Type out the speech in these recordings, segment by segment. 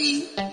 Bye.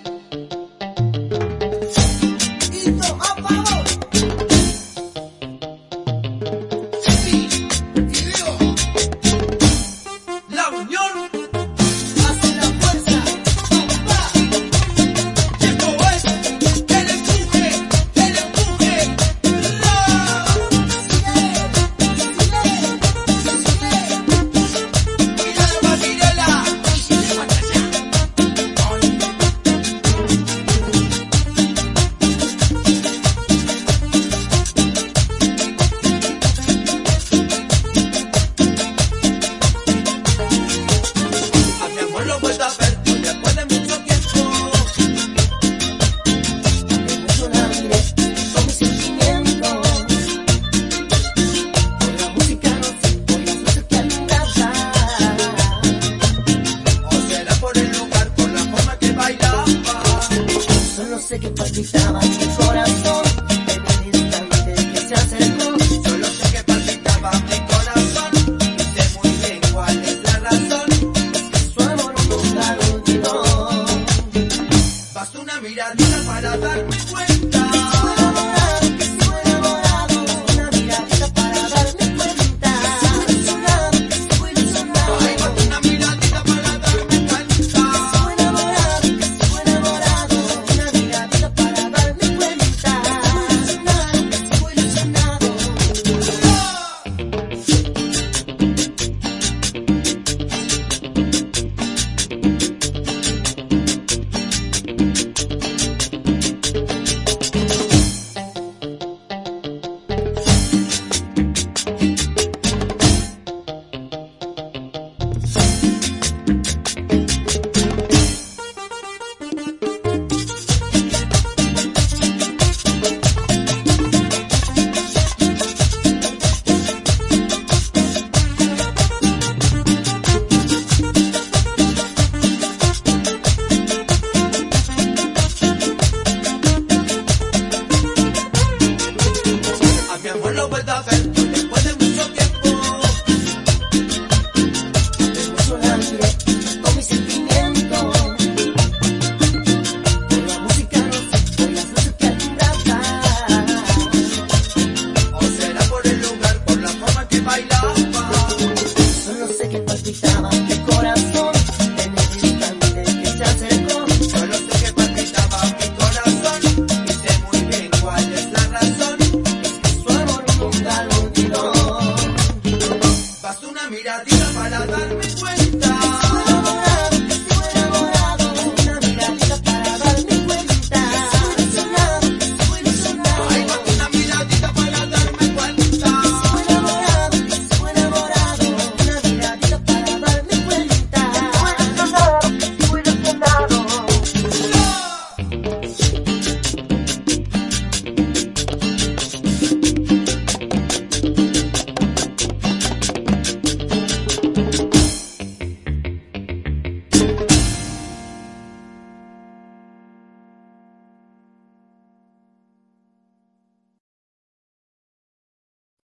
Sé que palpitaba